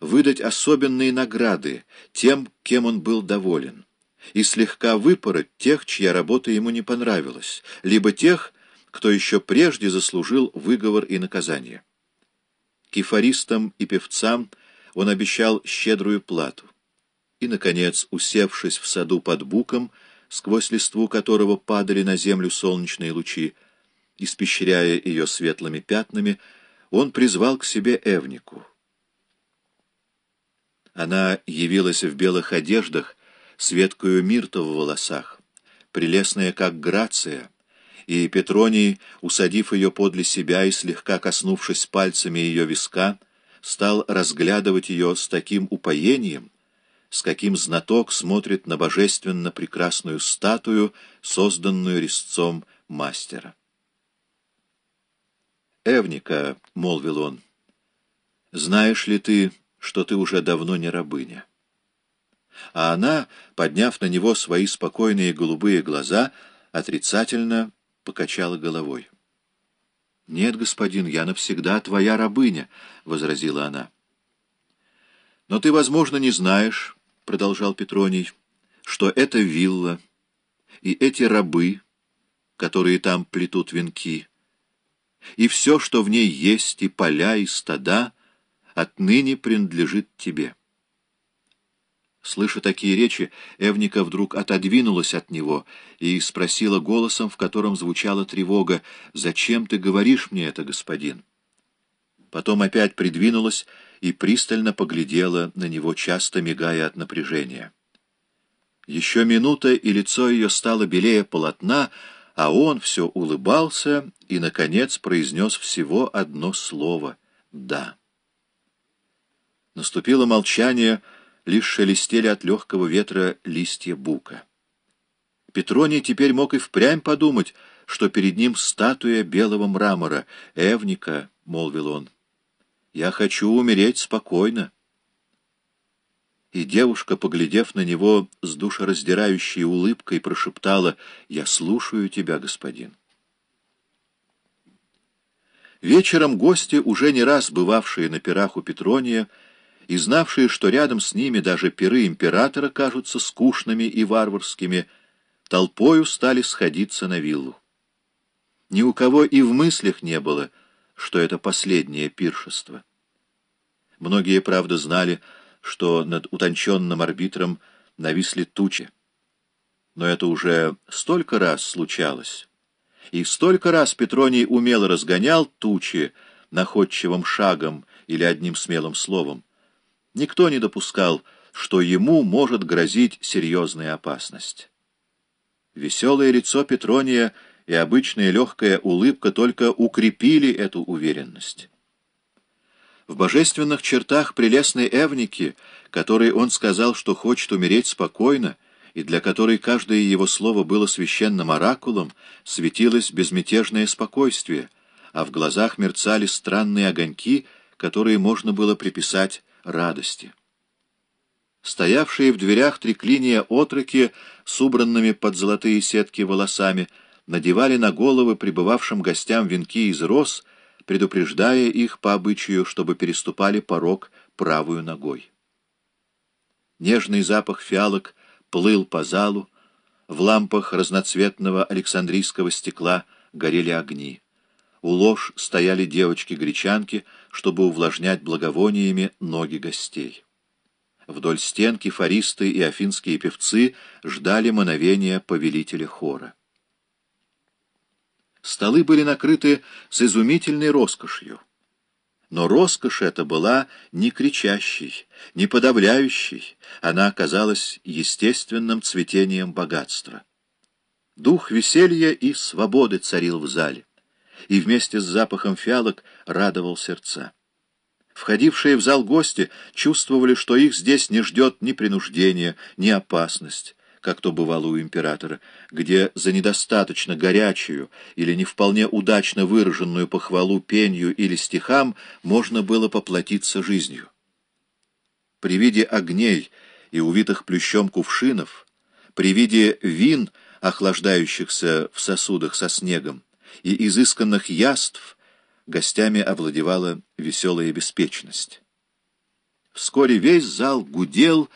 выдать особенные награды тем, кем он был доволен, и слегка выпороть тех, чья работа ему не понравилась, либо тех, кто еще прежде заслужил выговор и наказание. Кефаристам и певцам он обещал щедрую плату. И, наконец, усевшись в саду под буком, сквозь листву которого падали на землю солнечные лучи, испещряя ее светлыми пятнами, он призвал к себе Эвнику. Она явилась в белых одеждах, светкую мирту в волосах, прелестная, как грация, и Петроний, усадив ее подле себя и слегка коснувшись пальцами ее виска, стал разглядывать ее с таким упоением, с каким знаток смотрит на божественно прекрасную статую, созданную резцом мастера. «Эвника», — молвил он, — «знаешь ли ты, что ты уже давно не рабыня?» А она, подняв на него свои спокойные голубые глаза, отрицательно покачала головой. «Нет, господин, я навсегда твоя рабыня», — возразила она. «Но ты, возможно, не знаешь, — продолжал Петроний, — что это вилла и эти рабы, которые там плетут венки, и все, что в ней есть, и поля, и стада, отныне принадлежит тебе». Слыша такие речи, Эвника вдруг отодвинулась от него и спросила голосом, в котором звучала тревога, «Зачем ты говоришь мне это, господин?» Потом опять придвинулась и пристально поглядела на него, часто мигая от напряжения. Еще минута, и лицо ее стало белее полотна, а он все улыбался и, наконец, произнес всего одно слово «да». Наступило молчание, — лишь шелестели от легкого ветра листья бука. Петроний теперь мог и впрямь подумать, что перед ним статуя белого мрамора. «Эвника», — молвил он, — «я хочу умереть спокойно». И девушка, поглядев на него с душераздирающей улыбкой, прошептала «Я слушаю тебя, господин». Вечером гости, уже не раз бывавшие на пирах у Петрония, и знавшие, что рядом с ними даже пиры императора кажутся скучными и варварскими, толпою стали сходиться на виллу. Ни у кого и в мыслях не было, что это последнее пиршество. Многие, правда, знали, что над утонченным арбитром нависли тучи. Но это уже столько раз случалось. И столько раз Петроний умело разгонял тучи находчивым шагом или одним смелым словом. Никто не допускал, что ему может грозить серьезная опасность. Веселое лицо Петрония и обычная легкая улыбка только укрепили эту уверенность. В божественных чертах прелестной Эвники, которой он сказал, что хочет умереть спокойно, и для которой каждое его слово было священным оракулом, светилось безмятежное спокойствие, а в глазах мерцали странные огоньки, которые можно было приписать радости. Стоявшие в дверях триклиния отроки с убранными под золотые сетки волосами надевали на головы прибывавшим гостям венки из роз, предупреждая их по обычаю, чтобы переступали порог правую ногой. Нежный запах фиалок плыл по залу, в лампах разноцветного александрийского стекла горели огни. У лож стояли девочки-гречанки, чтобы увлажнять благовониями ноги гостей. Вдоль стенки фаристы и афинские певцы ждали мановения повелителя хора. Столы были накрыты с изумительной роскошью. Но роскошь эта была не кричащей, не подавляющей, она оказалась естественным цветением богатства. Дух веселья и свободы царил в зале и вместе с запахом фиалок радовал сердца. Входившие в зал гости чувствовали, что их здесь не ждет ни принуждения, ни опасность, как то бывало у императора, где за недостаточно горячую или не вполне удачно выраженную похвалу пенью или стихам можно было поплатиться жизнью. При виде огней и увитых плющом кувшинов, при виде вин, охлаждающихся в сосудах со снегом, и изысканных яств гостями овладевала веселая беспечность. Вскоре весь зал гудел,